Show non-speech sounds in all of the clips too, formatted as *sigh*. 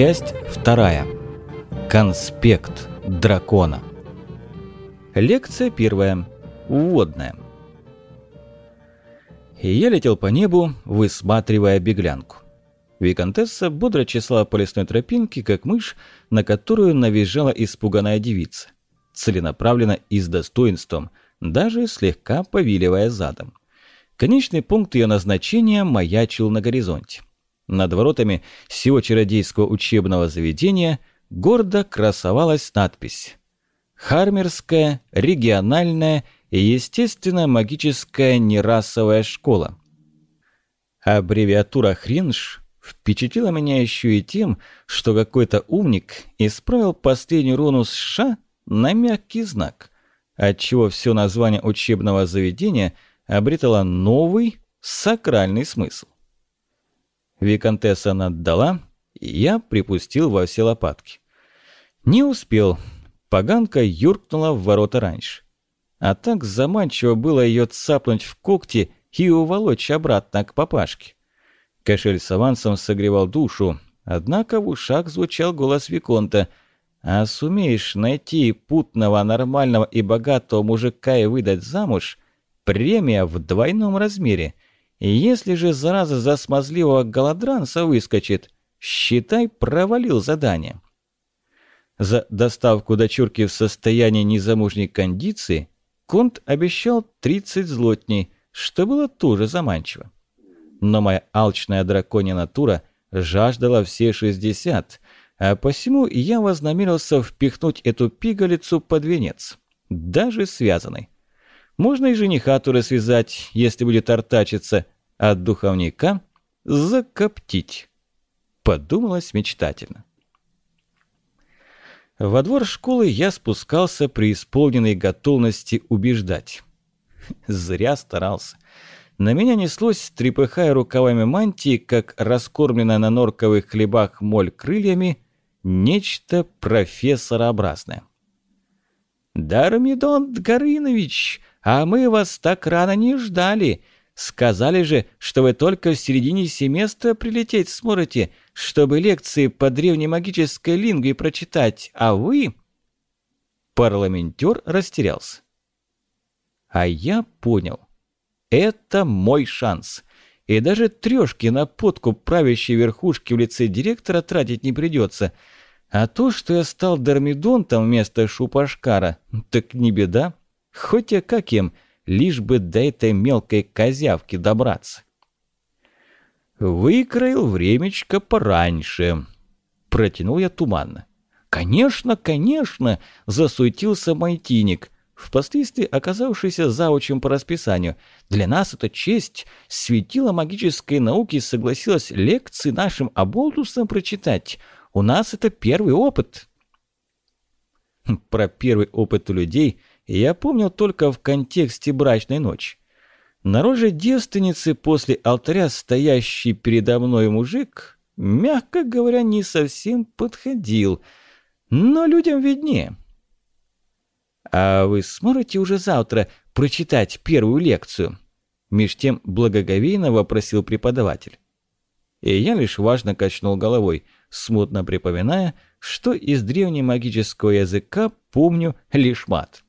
Часть вторая. Конспект дракона. Лекция первая. Вводная. Я летел по небу, высматривая беглянку. Викантесса бодро чесала по лесной тропинке, как мышь, на которую навизжала испуганная девица. Целенаправленно и с достоинством, даже слегка повиливая задом. Конечный пункт ее назначения маячил на горизонте. Над воротами всего чародейского учебного заведения гордо красовалась надпись «Хармерская региональная и естественно-магическая нерасовая школа». Аббревиатура «Хринж» впечатлила меня еще и тем, что какой-то умник исправил последнюю руну с «ш» на мягкий знак, отчего все название учебного заведения обретало новый сакральный смысл. Викантесса наддала, я припустил во все лопатки. Не успел. Поганка юркнула в ворота раньше. А так заманчиво было ее цапнуть в когти и уволочь обратно к папашке. Кошель с авансом согревал душу, однако в ушах звучал голос Виконта. «А сумеешь найти путного, нормального и богатого мужика и выдать замуж, премия в двойном размере – если же зараза за смазливого голодранца выскочит, считай, провалил задание. За доставку дочурки в состоянии незамужней кондиции Конт обещал 30 злотней, что было тоже заманчиво. Но моя алчная драконья натура жаждала все 60, а посему я вознамерился впихнуть эту пигалицу под венец, даже связанной. Можно и жениха туры связать, если будет артачиться, а духовника закоптить. Подумалось мечтательно. Во двор школы я спускался при исполненной готовности убеждать. Зря старался. На меня неслось, трепыхая рукавами мантии, как раскормленная на норковых хлебах моль крыльями, нечто профессорообразное. «Дармидон Горынович, а мы вас так рано не ждали. Сказали же, что вы только в середине семестра прилететь сможете, чтобы лекции по древнемагической лингве прочитать, а вы...» Парламентер растерялся. А я понял. Это мой шанс. И даже трешки на подкуп правящей верхушки в лице директора тратить не придется. А то, что я стал Дормидонтом вместо Шупашкара, так не беда. Хоть я как им, лишь бы до этой мелкой козявки добраться. «Выкроил времечко пораньше», – протянул я туманно. «Конечно, конечно!» – засуетился Майтиник, впоследствии оказавшийся заучем по расписанию. «Для нас это честь. Светило магической науки согласилась лекции нашим оболтусам прочитать. У нас это первый опыт». *laughs* Про первый опыт у людей я помнил только в контексте брачной ночи. На роже девственницы после алтаря стоящий передо мной мужик, мягко говоря, не совсем подходил, но людям виднее. «А вы сможете уже завтра прочитать первую лекцию?» Меж тем благоговейно вопросил преподаватель. И я лишь важно качнул головой, смутно припоминая, что из древнемагического языка помню лишь мат.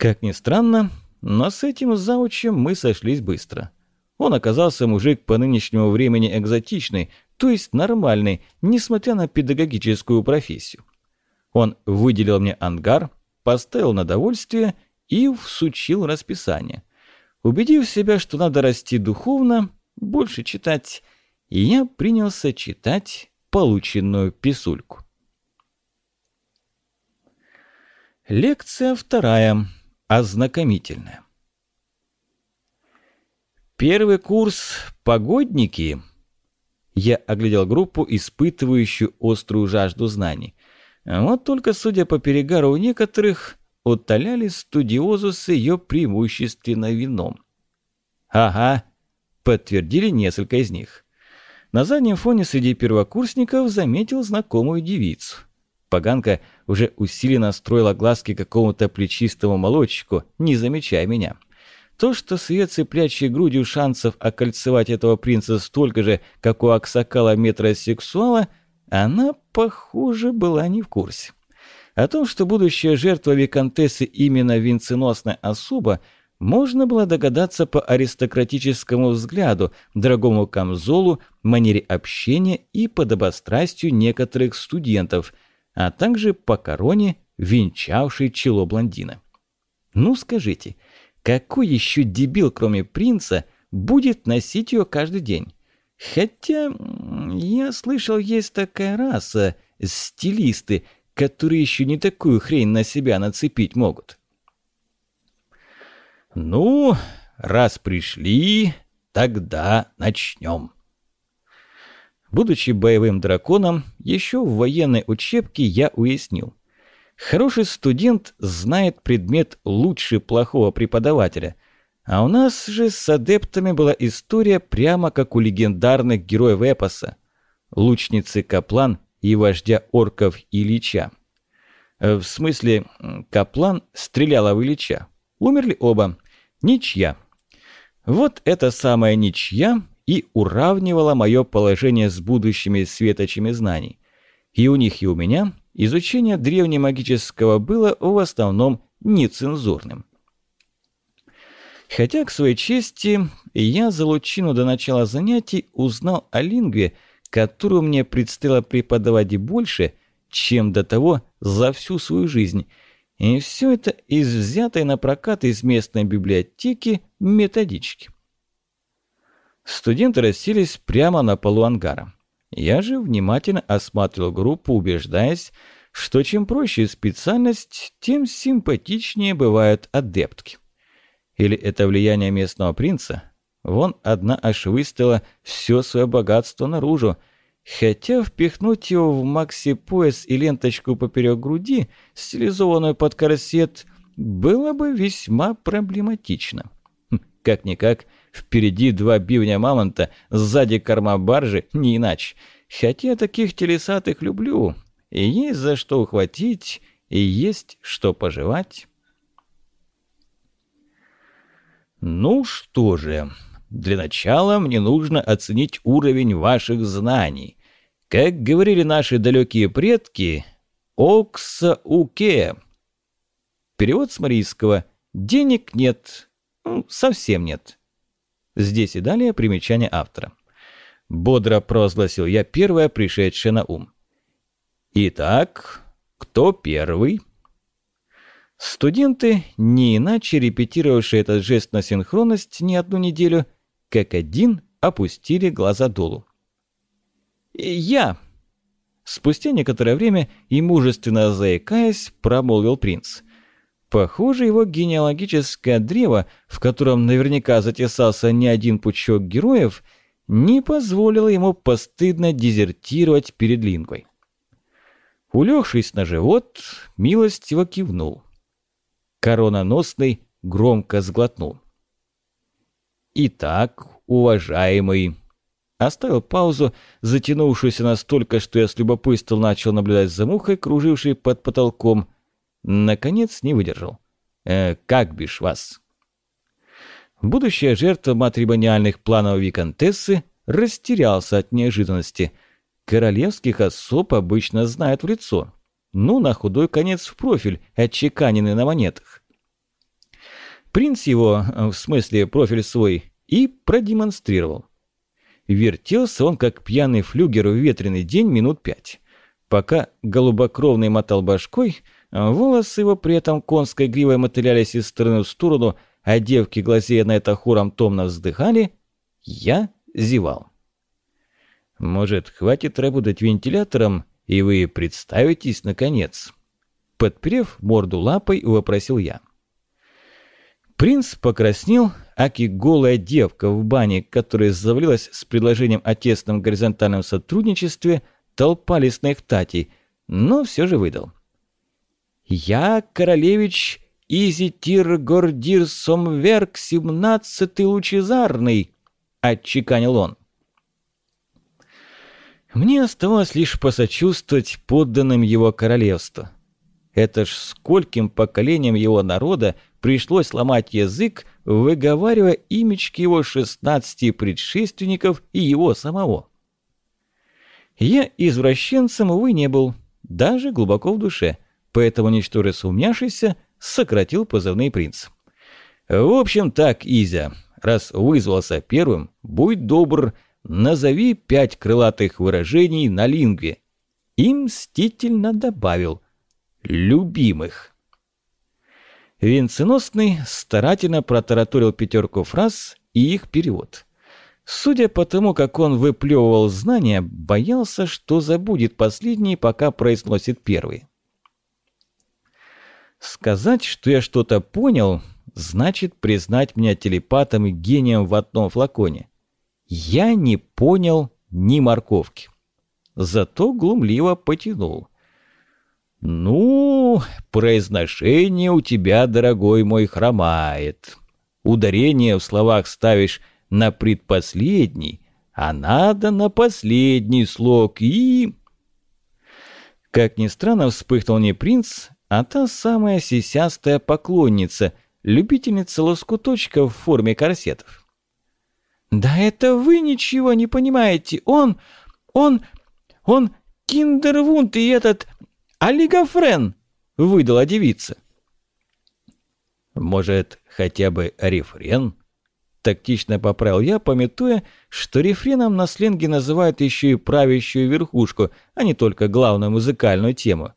Как ни странно, но с этим заучем мы сошлись быстро. Он оказался мужик по нынешнему времени экзотичный, то есть нормальный, несмотря на педагогическую профессию. Он выделил мне ангар, поставил на довольствие и всучил расписание. Убедив себя, что надо расти духовно, больше читать, я принялся читать полученную писульку. Лекция вторая ознакомительное. Первый курс «Погодники». Я оглядел группу, испытывающую острую жажду знаний. Вот только, судя по перегару у некоторых, утоляли студиозу с ее преимущественно вином. «Ага», — подтвердили несколько из них. На заднем фоне среди первокурсников заметил знакомую девицу. Поганка уже усиленно строила глазки какому-то плечистому молодчику, не замечая меня. То, что с ее цеплячей грудью шансов окольцевать этого принца столько же, как у Аксакала метросексуала, она, похоже, была не в курсе. О том, что будущая жертва виконтессы именно венценосная особа, можно было догадаться по аристократическому взгляду, дорогому камзолу, манере общения и подобострастию некоторых студентов, а также по короне, венчавшей чело блондина. Ну скажите, какой еще дебил, кроме принца, будет носить ее каждый день? Хотя, я слышал, есть такая раса, стилисты, которые еще не такую хрень на себя нацепить могут. Ну, раз пришли, тогда начнем. Будучи боевым драконом, еще в военной учебке я уяснил. Хороший студент знает предмет лучше плохого преподавателя. А у нас же с адептами была история прямо как у легендарных героев эпоса. Лучницы Каплан и вождя орков Ильича. Э, в смысле, Каплан стреляла в Ильича. Умерли оба. Ничья. Вот эта самая ничья и уравнивала мое положение с будущими светочами знаний. И у них, и у меня изучение древнемагического было в основном нецензурным. Хотя, к своей чести, я за лучину до начала занятий узнал о лингве, которую мне предстояло преподавать больше, чем до того за всю свою жизнь. И все это из взятой на прокат из местной библиотеки методички. Студенты расселись прямо на полу ангара. Я же внимательно осматривал группу, убеждаясь, что чем проще специальность, тем симпатичнее бывают адептки. Или это влияние местного принца? Вон одна аж выставила все свое богатство наружу, хотя впихнуть его в макси-пояс и ленточку поперек груди, стилизованную под корсет, было бы весьма проблематично. Хм, как-никак, Впереди два бивня мамонта, сзади корма баржи, не иначе. Хотя таких телесатых люблю. И есть за что ухватить, и есть что пожевать. Ну что же, для начала мне нужно оценить уровень ваших знаний. Как говорили наши далекие предки, «Окса-уке». Перевод с марийского «Денег нет». Ну, совсем нет. Здесь и далее примечание автора. Бодро провозгласил я первое, пришедшее на ум. Итак, кто первый? Студенты, не иначе репетировавшие этот жест на синхронность не одну неделю, как один опустили глаза долу. «Я!» Спустя некоторое время и мужественно заикаясь, промолвил принц – Похоже, его генеалогическое древо, в котором наверняка затесался не один пучок героев, не позволило ему постыдно дезертировать перед Лингвой. Улегшись на живот, милостиво кивнул. Корононосный громко сглотнул. «Итак, уважаемый...» Оставил паузу, затянувшуюся настолько, что я с любопытством начал наблюдать за мухой, кружившей под потолком – Наконец не выдержал. «Э, «Как бишь вас?» Будущая жертва матримониальных планов Викантессы растерялся от неожиданности. Королевских особ обычно знают в лицо. Ну, на худой конец в профиль, отчеканенный на монетах. Принц его, в смысле профиль свой, и продемонстрировал. Вертелся он, как пьяный флюгер в ветреный день минут пять. Пока голубокровный мотал башкой – Волосы его при этом конской гривой мотылялись из стороны в сторону, а девки, глазея на это хором, томно вздыхали. Я зевал. «Может, хватит работать вентилятором, и вы представитесь, наконец?» Подперев морду лапой, вопросил я. Принц покраснел, аки голая девка в бане, которая завалилась с предложением о тесном горизонтальном сотрудничестве, толпа лесных татей, но все же выдал. «Я, королевич Изитир Гордир Сомверк, семнадцатый лучезарный», — отчеканил он. Мне оставалось лишь посочувствовать подданным его королевства. Это ж скольким поколениям его народа пришлось ломать язык, выговаривая имечки его шестнадцати предшественников и его самого. Я извращенцем, увы, не был, даже глубоко в душе, поэтому, ничтоже сумняшися, сократил позывный принц. В общем так, Изя, раз вызвался первым, будь добр, назови пять крылатых выражений на лингве. И мстительно добавил «любимых». Венценосный старательно протараторил пятерку фраз и их перевод. Судя по тому, как он выплевывал знания, боялся, что забудет последний, пока произносит первый. Сказать, что я что-то понял, значит признать меня телепатом и гением в одном флаконе. Я не понял ни морковки. Зато глумливо потянул. «Ну, произношение у тебя, дорогой мой, хромает. Ударение в словах ставишь на предпоследний, а надо на последний слог и...» Как ни странно, вспыхнул не принц, а та самая сисястая поклонница, любительница лоскуточка в форме корсетов. «Да это вы ничего не понимаете! Он... он... он киндервунд и этот... олигофрен!» — выдала девица. «Может, хотя бы рефрен?» Тактично поправил я, пометуя, что рефреном на сленге называют еще и правящую верхушку, а не только главную музыкальную тему.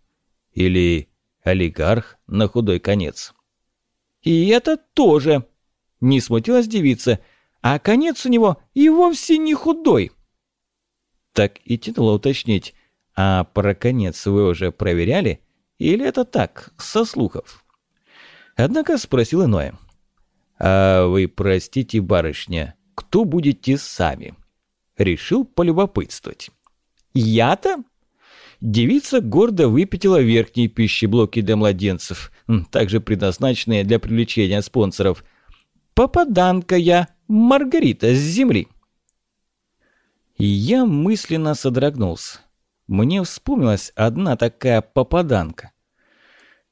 Или олигарх на худой конец. «И это тоже!» – не смутилась девица. «А конец у него и вовсе не худой!» Так и тянуло уточнить, а про конец вы уже проверяли? Или это так, со слухов? Однако спросил иное. «А вы, простите, барышня, кто будете сами?» Решил полюбопытствовать. «Я-то?» Девица гордо выпятила верхние пищеблоки для младенцев, также предназначенные для привлечения спонсоров. «Попаданка я, Маргарита с земли!» Я мысленно содрогнулся. Мне вспомнилась одна такая попаданка.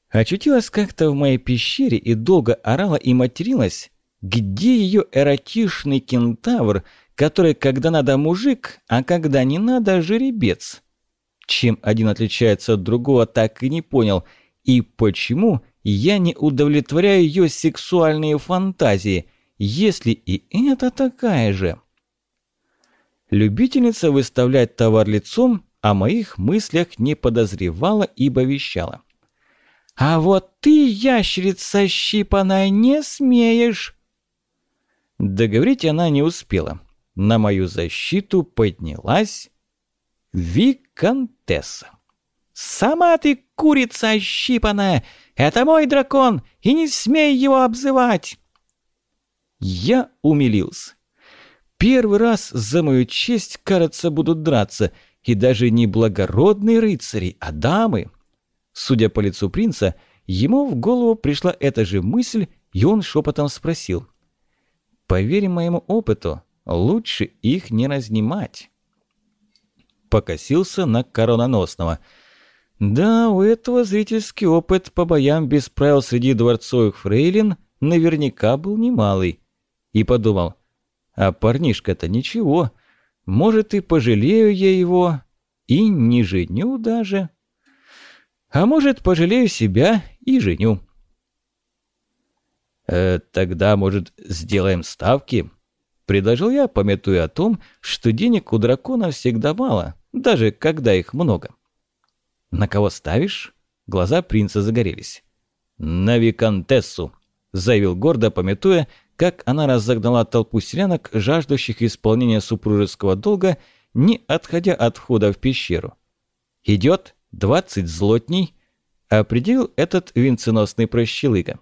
Очутилась как-то в моей пещере и долго орала и материлась, где ее эротичный кентавр, который когда надо мужик, а когда не надо жеребец. Чем один отличается от другого, так и не понял. И почему я не удовлетворяю ее сексуальные фантазии, если и это такая же? Любительница выставлять товар лицом о моих мыслях не подозревала, ибо вещала. «А вот ты, ящерица щипаная, не смеешь!» Договорить она не успела. На мою защиту поднялась Викантесса. «Сама ты курица ощипанная! Это мой дракон, и не смей его обзывать!» Я умилился. Первый раз за мою честь, кажется, будут драться, и даже не благородные рыцари, а дамы. Судя по лицу принца, ему в голову пришла эта же мысль, и он шепотом спросил. «Поверь моему опыту, лучше их не разнимать» покосился на корононосного. Да, у этого зрительский опыт по боям без правил среди дворцовых фрейлин наверняка был немалый. И подумал, а парнишка-то ничего, может и пожалею я его, и не женю даже. А может, пожалею себя и женю. «Э, «Тогда, может, сделаем ставки?» Предложил я, пометуя о том, что денег у дракона всегда мало, даже когда их много. «На кого ставишь?» Глаза принца загорелись. «На Викантессу», – заявил гордо, пометуя, как она разогнала толпу селянок, жаждущих исполнения супружеского долга, не отходя от входа в пещеру. «Идет двадцать злотней», – определил этот венценосный прощелыга.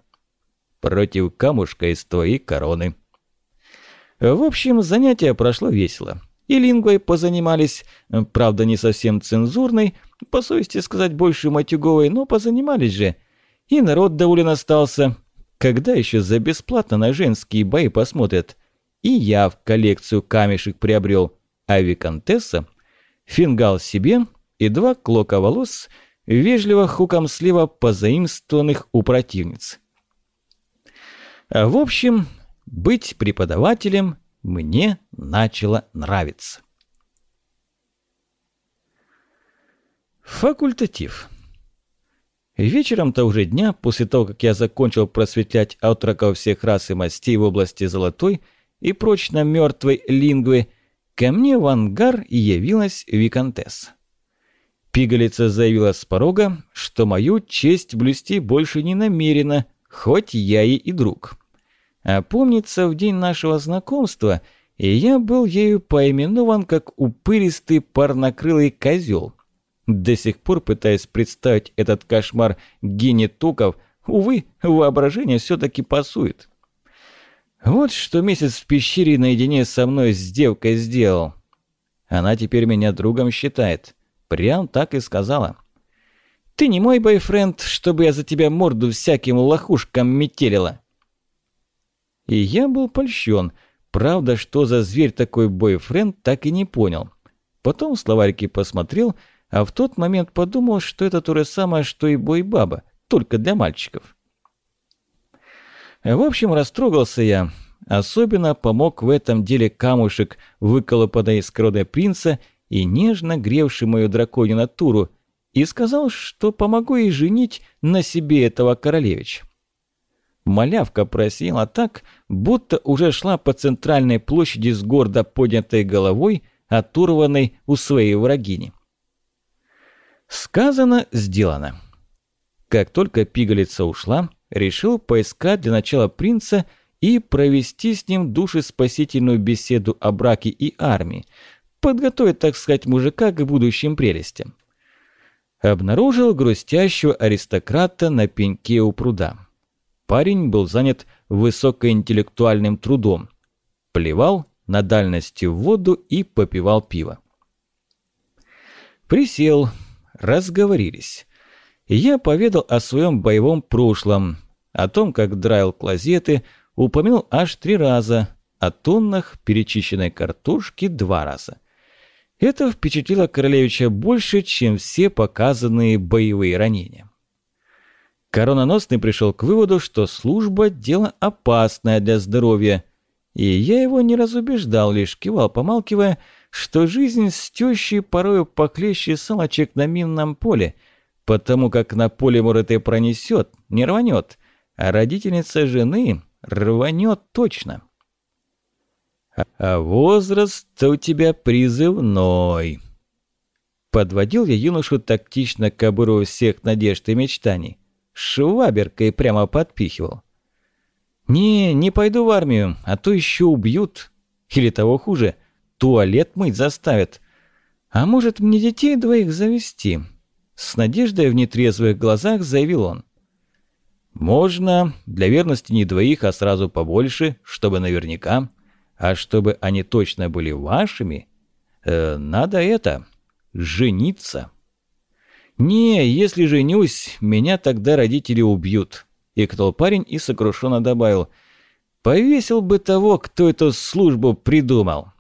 «Против камушка из твоей короны». В общем, занятие прошло весело и лингвой позанимались, правда не совсем цензурной, по совести сказать больше матюговой, но позанимались же. И народ доволен остался. Когда еще за бесплатно на женские бои посмотрят? И я в коллекцию камешек приобрел, а фингал себе и два клока волос, вежливо хуком слева позаимствованных у противниц. В общем, быть преподавателем мне начало нравиться. Факультатив. Вечером того же дня, после того, как я закончил просветлять аутраков всех рас и мастей в области золотой и прочно мертвой лингвы, ко мне в ангар явилась виконтесса. Пигалица заявила с порога, что мою честь блюсти больше не намерена, хоть я ей и друг. А помнится, в день нашего знакомства я был ею поименован как упыристый парнокрылый козел. До сих пор пытаясь представить этот кошмар генетуков, увы, воображение все-таки пасует. Вот что месяц в пещере наедине со мной с девкой сделал. Она теперь меня другом считает. Прям так и сказала. «Ты не мой бойфренд, чтобы я за тебя морду всяким лохушкам метелила». И я был польщен. Правда, что за зверь такой бойфренд, так и не понял. Потом в посмотрел, а в тот момент подумал, что это то же самое, что и бой-баба, только для мальчиков. В общем, растрогался я. Особенно помог в этом деле камушек, выколопанный из крода принца и нежно гревший мою драконью натуру, и сказал, что помогу ей женить на себе этого королевича. Малявка просила так, будто уже шла по центральной площади с гордо поднятой головой, оторванной у своей врагини. Сказано, сделано. Как только пигалица ушла, решил поискать для начала принца и провести с ним душеспасительную беседу о браке и армии, подготовить, так сказать, мужика к будущим прелестям. Обнаружил грустящего аристократа на пеньке у пруда. Парень был занят высокоинтеллектуальным трудом. Плевал на дальности в воду и попивал пиво. Присел, разговорились. Я поведал о своем боевом прошлом, о том, как драил клозеты, упомянул аж три раза, о тоннах перечищенной картошки два раза – это впечатлило королевича больше, чем все показанные боевые ранения. Корононосный пришел к выводу, что служба – дело опасное для здоровья, и я его не разубеждал, лишь кивал, помалкивая, что жизнь с тещей порою похлеще салочек на минном поле, потому как на поле, может, и пронесет, не рванет, а родительница жены рванет точно. А возраст-то у тебя призывной. Подводил я юношу тактично к обрыву всех надежд и мечтаний. Шваберкой прямо подпихивал. «Не, не пойду в армию, а то еще убьют. Или того хуже, туалет мыть заставят. А может, мне детей двоих завести?» С надеждой в нетрезвых глазах заявил он. «Можно, для верности не двоих, а сразу побольше, чтобы наверняка. А чтобы они точно были вашими, э, надо это, жениться. Не, если женюсь, меня тогда родители убьют. Икнул парень и сокрушенно добавил. Повесил бы того, кто эту службу придумал.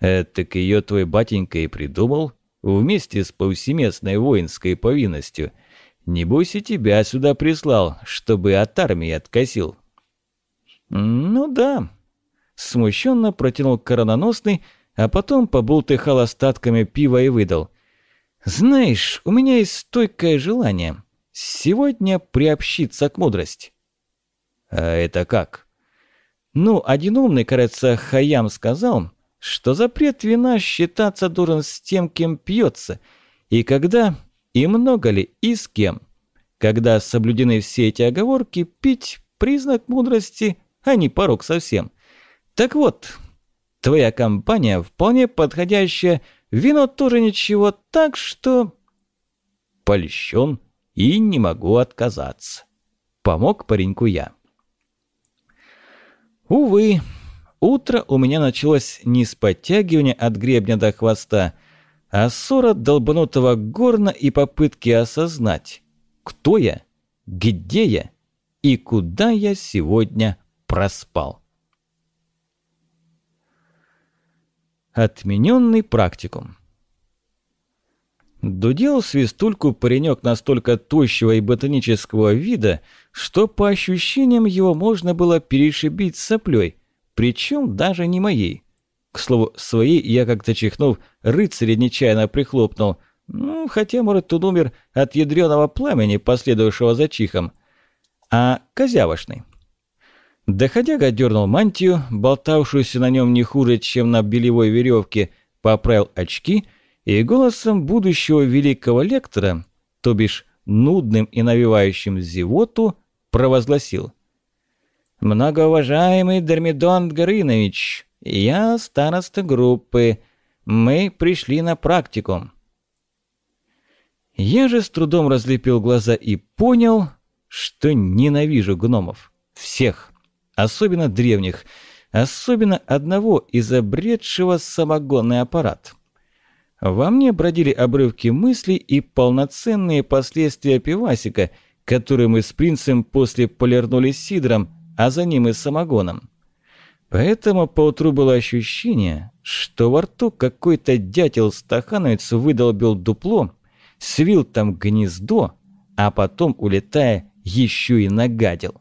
Э, так ее твой батенька и придумал, вместе с повсеместной воинской повинностью. Небось и тебя сюда прислал, чтобы от армии откосил. Ну да, Смущенно протянул корононосный, а потом побултыхал остатками пива и выдал. «Знаешь, у меня есть стойкое желание сегодня приобщиться к мудрости». «А это как?» «Ну, один умный, кажется, Хаям сказал, что запрет вина считаться должен с тем, кем пьется, и когда, и много ли, и с кем. Когда соблюдены все эти оговорки, пить – признак мудрости, а не порог совсем». Так вот, твоя компания вполне подходящая, вино тоже ничего, так что... Польщен и не могу отказаться. Помог пареньку я. Увы, утро у меня началось не с подтягивания от гребня до хвоста, а ссора долбанутого горна и попытки осознать, кто я, где я и куда я сегодня проспал. Отмененный практикум. Дудел свистульку паренек настолько тощего и ботанического вида, что по ощущениям его можно было перешибить соплей, причем даже не моей. К слову, своей я как-то чихнув, рыцаря нечаянно прихлопнул, Ну, хотя, может, он умер от ядреного пламени, последовавшего за чихом. А козявошный. Доходяга дернул мантию, болтавшуюся на нем не хуже, чем на белевой веревке, поправил очки и голосом будущего великого лектора, то бишь нудным и навевающим зевоту, провозгласил. «Многоуважаемый Дермидон Горынович, я староста группы. Мы пришли на практикум». Я же с трудом разлепил глаза и понял, что ненавижу гномов. Всех. Особенно древних. Особенно одного, изобретшего самогонный аппарат. Во мне бродили обрывки мыслей и полноценные последствия пивасика, которые мы с принцем после полирнули сидром, а за ним и самогоном. Поэтому поутру было ощущение, что во рту какой-то дятел-стахановец выдолбил дупло, свил там гнездо, а потом, улетая, еще и нагадил.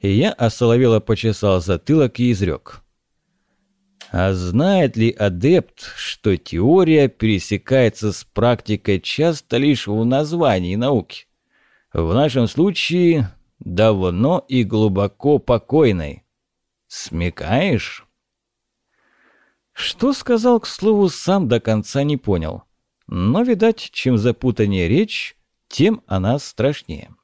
И я осоловело почесал затылок и изрек. А знает ли адепт, что теория пересекается с практикой часто лишь в названии науки? В нашем случае давно и глубоко покойной. Смекаешь? Что сказал, к слову, сам до конца не понял. Но, видать, чем запутаннее речь, тем она страшнее.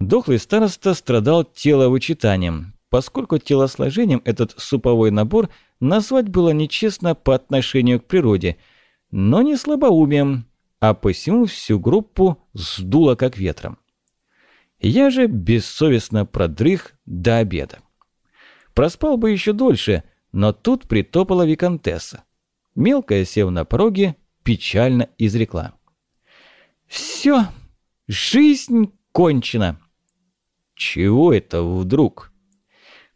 Дохлый староста страдал теловычитанием, поскольку телосложением этот суповой набор назвать было нечестно по отношению к природе, но не слабоумием, а посему всю группу сдуло как ветром. Я же бессовестно продрых до обеда. Проспал бы еще дольше, но тут притопала виконтесса. Мелкая, сев на пороге, печально изрекла. «Все, жизнь кончена!» «Чего это вдруг?»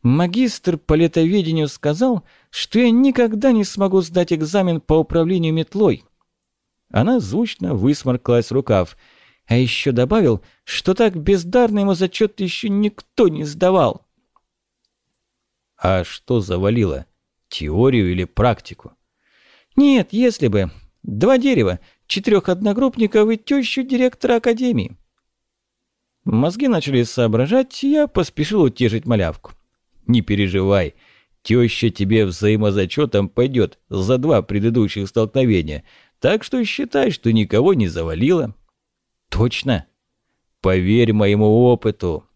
Магистр по летоведению сказал, что я никогда не смогу сдать экзамен по управлению метлой. Она звучно высморклась в рукав, а еще добавил, что так бездарно ему зачет еще никто не сдавал. А что завалило? Теорию или практику? Нет, если бы. Два дерева, четырех одногруппников и тещу директора академии. Мозги начали соображать, я поспешил утешить малявку. Не переживай, теща тебе взаимозачетом пойдет за два предыдущих столкновения, так что считай, что никого не завалило. Точно? Поверь моему опыту.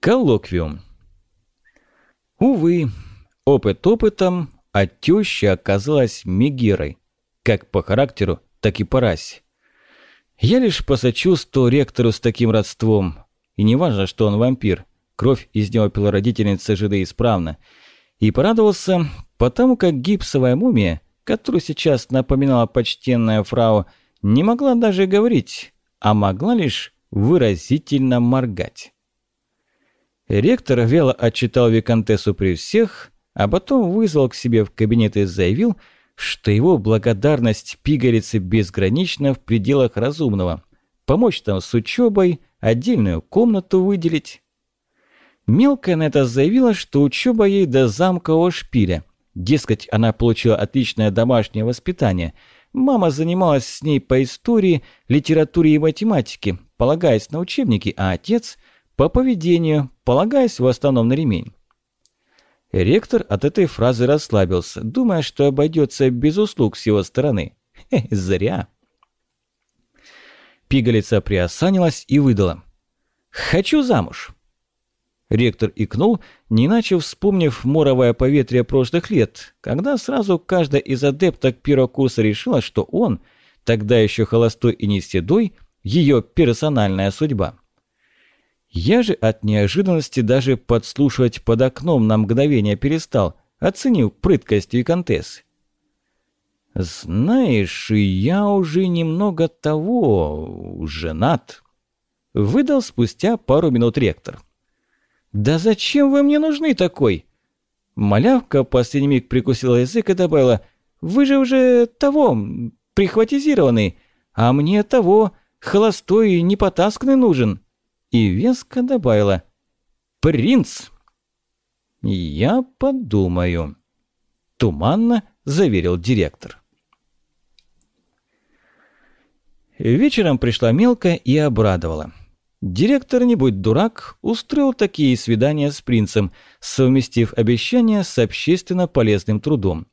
Коллоквиум. Увы, опыт опытом, а теща оказалась Мегерой, как по характеру, так и по расе. Я лишь посочувствовал ректору с таким родством, и не важно, что он вампир. Кровь из него пила родительница жиды исправно. И порадовался, потому как гипсовая мумия, которую сейчас напоминала почтенная фрау, не могла даже говорить, а могла лишь выразительно моргать. Ректор вело отчитал виконтессу при всех, а потом вызвал к себе в кабинет и заявил, что его благодарность пигалице безгранична в пределах разумного. Помочь там с учебой – отдельную комнату выделить. Мелкая на это заявила, что учеба ей до замкового шпиля. Дескать, она получила отличное домашнее воспитание. Мама занималась с ней по истории, литературе и математике, полагаясь на учебники, а отец – по поведению, полагаясь в основном на ремень. Ректор от этой фразы расслабился, думая, что обойдется без услуг с его стороны. Хе, зря. Пигалица приосанилась и выдала. «Хочу замуж!» Ректор икнул, не иначе вспомнив моровое поветрие прошлых лет, когда сразу каждая из адепток первого курса решила, что он, тогда еще холостой и не седой, ее персональная судьба. Я же от неожиданности даже подслушивать под окном на мгновение перестал, оценив прыткость виконтессы. «Знаешь, я уже немного того... женат», — выдал спустя пару минут ректор. «Да зачем вы мне нужны такой?» Малявка последний миг прикусила язык и добавила, «Вы же уже того, прихватизированный, а мне того, холостой и непотасканный нужен». И веско добавила, «Принц!» «Я подумаю». Туманно заверил директор. Вечером пришла мелкая и обрадовала. Директор, не будь дурак, устроил такие свидания с принцем, совместив обещания с общественно полезным трудом.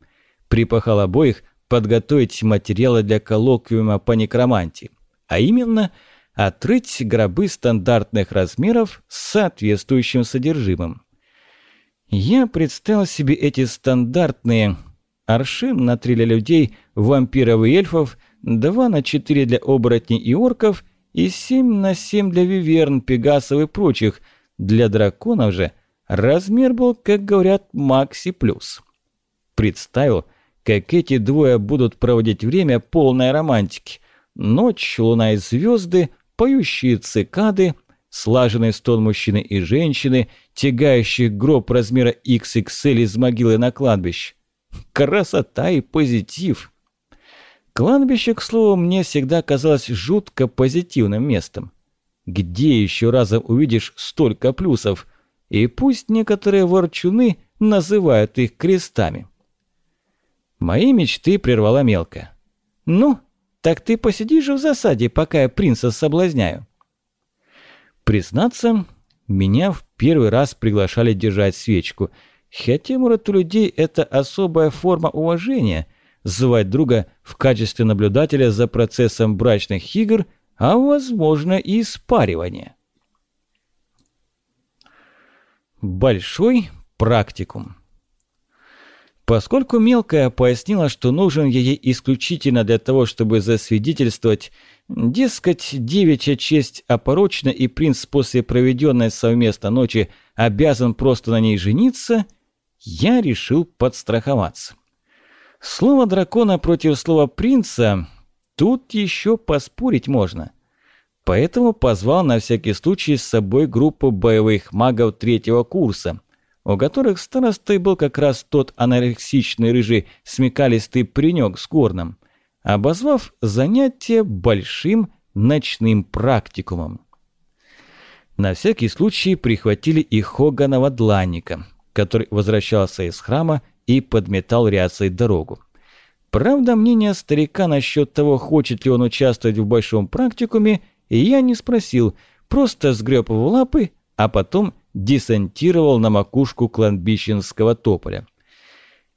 Припахал обоих подготовить материалы для коллоквиума по некромантии, а именно отрыть гробы стандартных размеров с соответствующим содержимым. Я представил себе эти стандартные аршин на три для людей, вампиров и эльфов, два на четыре для оборотней и орков и семь на семь для виверн, пегасов и прочих. Для драконов же размер был, как говорят, макси плюс. Представил, как эти двое будут проводить время полной романтики. Ночь, луна и звезды, поющие цикады, слаженный стон мужчины и женщины, тягающих гроб размера XXL из могилы на кладбище. Красота и позитив. Кладбище, к слову, мне всегда казалось жутко позитивным местом. Где еще разом увидишь столько плюсов? И пусть некоторые ворчуны называют их крестами. Мои мечты прервала мелко. «Ну, так ты посидишь в засаде, пока я принца соблазняю». Признаться, меня в первый раз приглашали держать свечку. Хотя, может, у людей это особая форма уважения – звать друга в качестве наблюдателя за процессом брачных игр, а, возможно, и спаривания. Большой практикум. Поскольку мелкая пояснила, что нужен ей исключительно для того, чтобы засвидетельствовать, дескать, девичья честь опорочна и принц после проведенной совместно ночи обязан просто на ней жениться, я решил подстраховаться. Слово дракона против слова принца тут еще поспорить можно. Поэтому позвал на всякий случай с собой группу боевых магов третьего курса – у которых старостой был как раз тот анорексичный рыжий смекалистый паренек с горном, обозвав занятие большим ночным практикумом. На всякий случай прихватили и Хоганова дланника, который возвращался из храма и подметал рясой дорогу. Правда, мнение старика насчет того, хочет ли он участвовать в большом практикуме, я не спросил, просто сгреб в лапы, а потом десантировал на макушку кладбищенского тополя.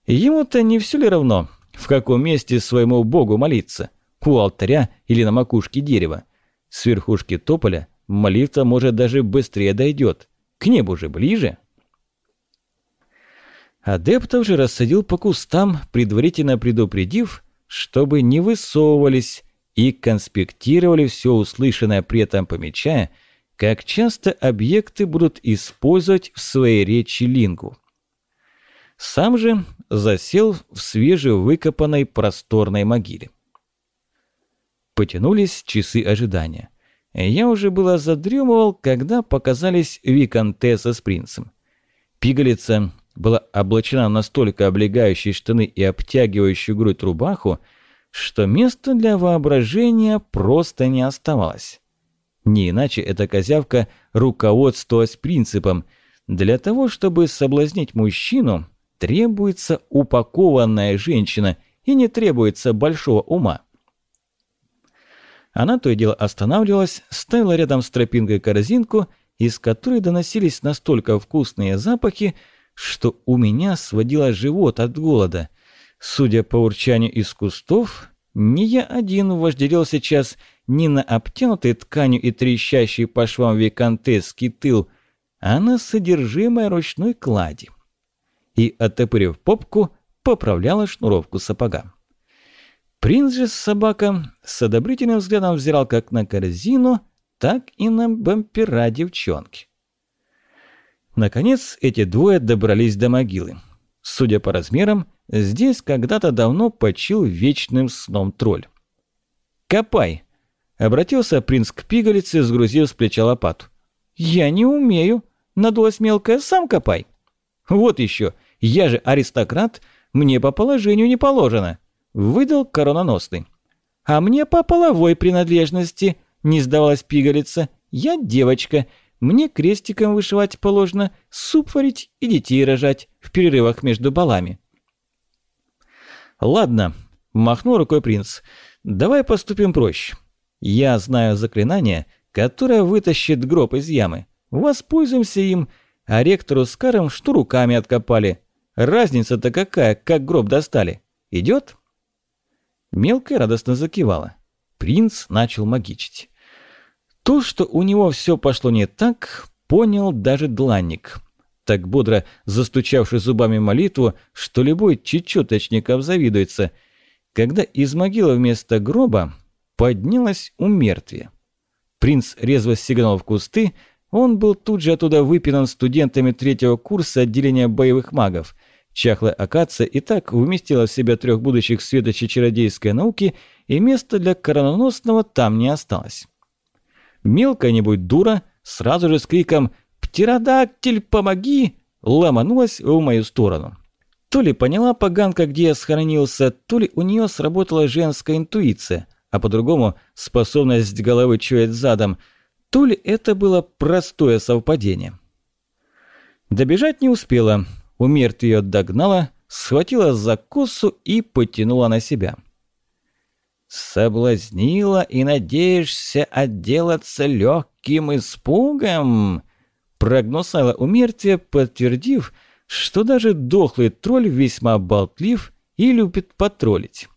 Ему-то не все ли равно, в каком месте своему богу молиться, у алтаря или на макушке дерева. С верхушки тополя молитва, может, даже быстрее дойдет, к небу же ближе. Адептов же рассадил по кустам, предварительно предупредив, чтобы не высовывались и конспектировали все услышанное при этом помечая – как часто объекты будут использовать в своей речи лингу. Сам же засел в свежевыкопанной просторной могиле. Потянулись часы ожидания. Я уже было задремывал, когда показались виконтесса с принцем. Пигалица была облачена настолько облегающие штаны и обтягивающую грудь рубаху, что места для воображения просто не оставалось. Не иначе эта козявка руководствовалась принципом «для того, чтобы соблазнить мужчину, требуется упакованная женщина и не требуется большого ума». Она то и дело останавливалась, ставила рядом с тропинкой корзинку, из которой доносились настолько вкусные запахи, что у меня сводило живот от голода. Судя по урчанию из кустов, не я один вожделел сейчас не на обтянутый тканью и трещащий по швам виконтесский тыл, а на содержимое ручной клади. И, отопырив попку, поправляла шнуровку сапога. Принц же с собака с одобрительным взглядом взирал как на корзину, так и на бампера девчонки. Наконец, эти двое добрались до могилы. Судя по размерам, здесь когда-то давно почил вечным сном тролль. «Копай!» Обратился принц к пигалице, сгрузив с плеча лопату. «Я не умею», — надулась мелкая, — «сам копай». «Вот еще, я же аристократ, мне по положению не положено», — выдал корононосный. «А мне по половой принадлежности», — не сдавалась пигалица. «Я девочка, мне крестиком вышивать положено, суп варить и детей рожать в перерывах между балами». Ладно, махнул рукой принц. Давай поступим проще. Я знаю заклинание, которое вытащит гроб из ямы. Воспользуемся им, а ректору с Каром что руками откопали. Разница-то какая, как гроб достали. Идет? Мелкая радостно закивала. Принц начал магичить. То, что у него все пошло не так, понял даже дланник. Так бодро застучавший зубами молитву, что любой чечеточник обзавидуется, когда из могилы вместо гроба поднялась умертвие. Принц резво сигнал в кусты, он был тут же оттуда выпинан студентами третьего курса отделения боевых магов. Чахлая акация и так вместила в себя трех будущих светочей чародейской науки, и места для корононосного там не осталось. Мелкая-нибудь дура сразу же с криком «Птеродактиль, помоги!» ломанулась в мою сторону. То ли поняла поганка, где я схоронился, то ли у нее сработала женская интуиция, а по-другому способность головы чуять задом, то ли это было простое совпадение. Добежать не успела, умертв ее догнала, схватила за косу и потянула на себя. «Соблазнила и надеешься отделаться легким испугом?» Прогнусала у мертвия, подтвердив, что даже дохлый тролль весьма болтлив и любит потроллить.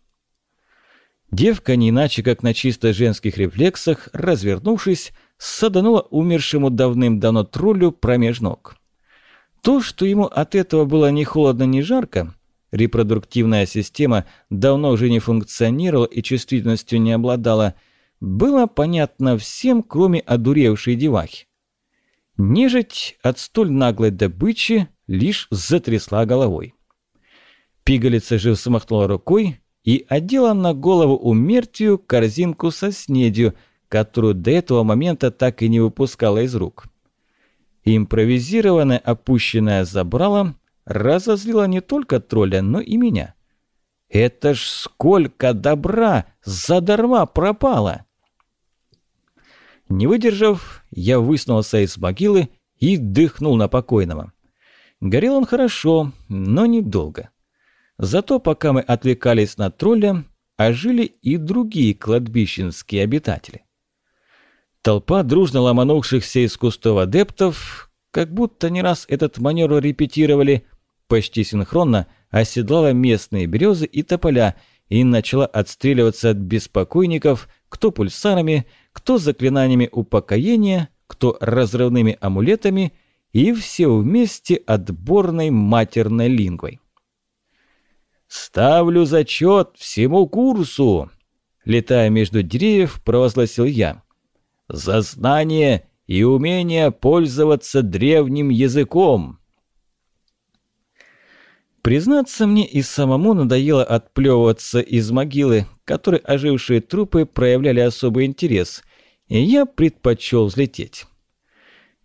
Девка, не иначе как на чисто женских рефлексах, развернувшись, саданула умершему давным-давно троллю промеж ног. То, что ему от этого было ни холодно, ни жарко, репродуктивная система давно уже не функционировала и чувствительностью не обладала, было понятно всем, кроме одуревшей девахи. Нежить от столь наглой добычи лишь затрясла головой. Пигалица же взмахнула рукой и одела на голову у корзинку со снедью, которую до этого момента так и не выпускала из рук. Импровизированное опущенное забрало разозлила не только тролля, но и меня. Это ж сколько добра задарма пропало! Не выдержав, я высунулся из могилы и дыхнул на покойного. Горел он хорошо, но недолго. Зато пока мы отвлекались на тролля, ожили и другие кладбищенские обитатели. Толпа дружно ломанувшихся из кустов адептов, как будто не раз этот маневр репетировали – почти синхронно оседлала местные березы и тополя и начала отстреливаться от беспокойников, кто пульсарами, кто заклинаниями упокоения, кто разрывными амулетами и все вместе отборной матерной лингвой. «Ставлю зачет всему курсу!» Летая между деревьев, провозгласил я. «За знание и умение пользоваться древним языком!» Признаться мне и самому надоело отплевываться из могилы, которой ожившие трупы проявляли особый интерес, и я предпочел взлететь.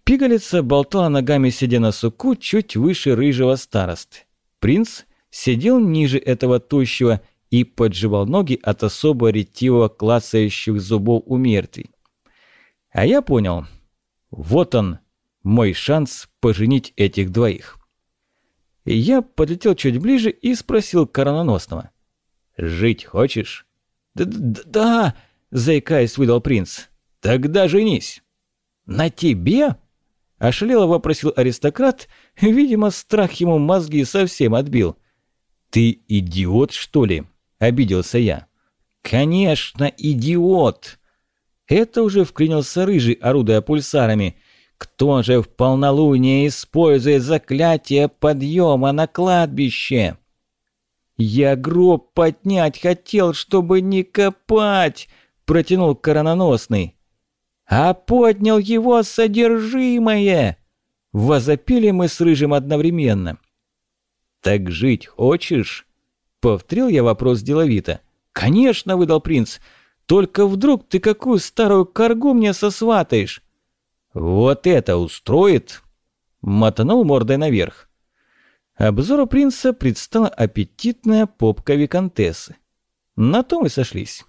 Пигалица болтала ногами, сидя на суку, чуть выше рыжего старосты. Принц сидел ниже этого тощего и подживал ноги от особо ретивого клацающих зубов у мертвей. А я понял, вот он, мой шанс поженить этих двоих. Я подлетел чуть ближе и спросил корононосного. «Жить хочешь?» «Да, да, да заикаясь, выдал принц. «Тогда женись». «На тебе?» – ошалело вопросил аристократ. Видимо, страх ему мозги совсем отбил. «Ты идиот, что ли?» – обиделся я. «Конечно, идиот!» Это уже вклинился рыжий, орудуя пульсарами – кто же в полнолуние использует заклятие подъема на кладбище? Я гроб поднять хотел, чтобы не копать, протянул корононосный. А поднял его содержимое. Возопили мы с Рыжим одновременно. «Так жить хочешь?» Повторил я вопрос деловито. «Конечно», — выдал принц. «Только вдруг ты какую старую коргу мне сосватаешь? «Вот это устроит!» Мотанул мордой наверх. Обзору принца предстала аппетитная попка виконтессы. На том и сошлись.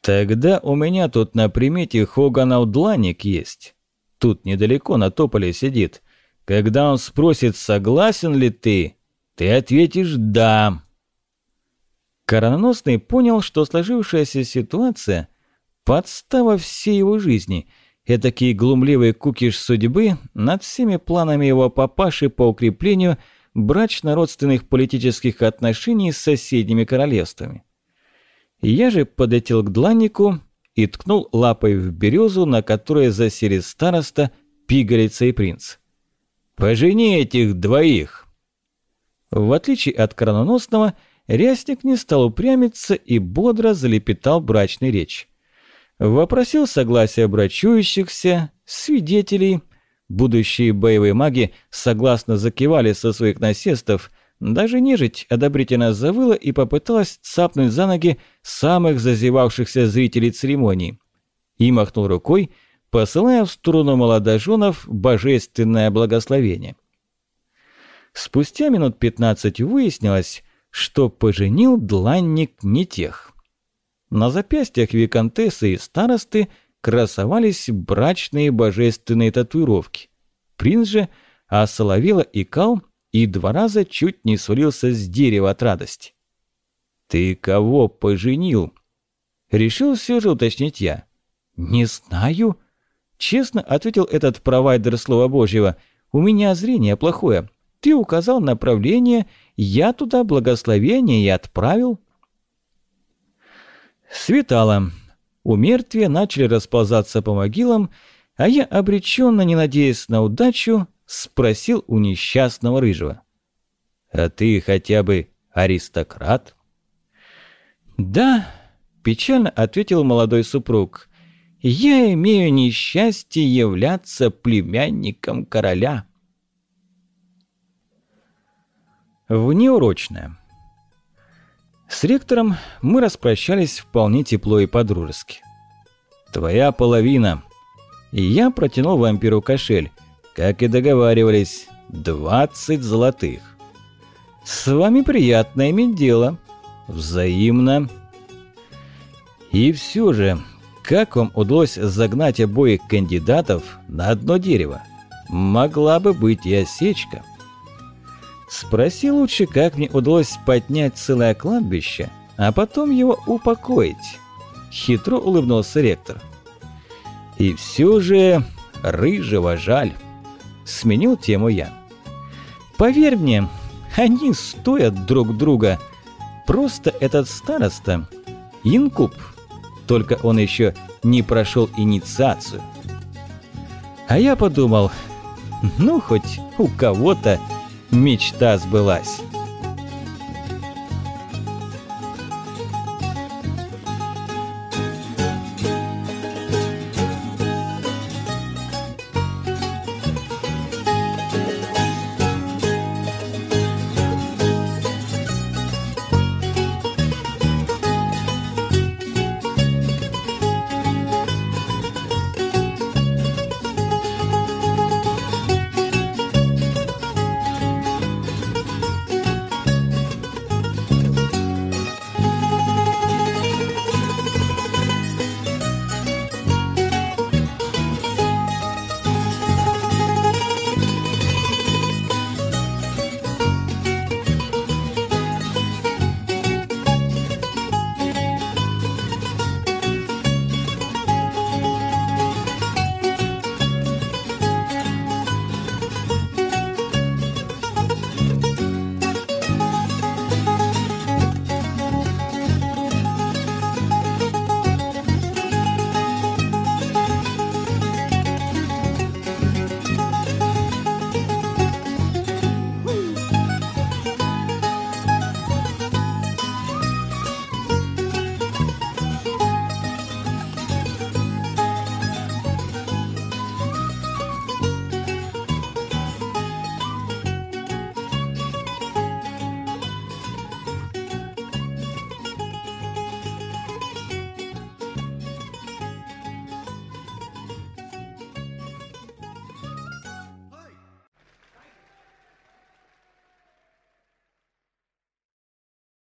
«Тогда у меня тут на примете Хоганов дланик есть. Тут недалеко на тополе сидит. Когда он спросит, согласен ли ты, ты ответишь «да». Корононосный понял, что сложившаяся ситуация – подстава всей его жизни, этакий глумливый кукиш судьбы над всеми планами его папаши по укреплению брачно-родственных политических отношений с соседними королевствами. Я же подлетел к дланнику и ткнул лапой в березу, на которой засели староста, пигалица и принц. «Пожени этих двоих!» В отличие от корононосного, Рясник не стал упрямиться и бодро залепетал брачной речь. Вопросил согласия брачующихся, свидетелей. Будущие боевые маги согласно закивали со своих насестов, даже нежить одобрительно завыла и попыталась цапнуть за ноги самых зазевавшихся зрителей церемонии. И махнул рукой, посылая в сторону молодоженов божественное благословение. Спустя минут пятнадцать выяснилось, что поженил дланник не тех. На запястьях виконтессы и старосты красовались брачные божественные татуировки. Принц же осоловела и кал и два раза чуть не свалился с дерева от радости. «Ты кого поженил?» Решил все же уточнить я. «Не знаю», — честно ответил этот провайдер слова Божьего. «У меня зрение плохое. Ты указал направление, я туда благословение и отправил». Светало. У мертвия начали расползаться по могилам, а я, обреченно не надеясь на удачу, спросил у несчастного рыжего. «А ты хотя бы аристократ?» «Да», – печально ответил молодой супруг. «Я имею несчастье являться племянником короля». Внеурочная. С ректором мы распрощались вполне тепло и по-дружески. «Твоя половина». И я протянул вампиру кошель, как и договаривались, 20 золотых. С вами приятно иметь дело. Взаимно. И все же, как вам удалось загнать обоих кандидатов на одно дерево? Могла бы быть и осечка. Спроси лучше, как мне удалось поднять целое кладбище, а потом его упокоить. Хитро улыбнулся ректор. И все же рыжего жаль. Сменил тему я. Поверь мне, они стоят друг друга. Просто этот староста – инкуб. Только он еще не прошел инициацию. А я подумал, ну хоть у кого-то мечта сбылась.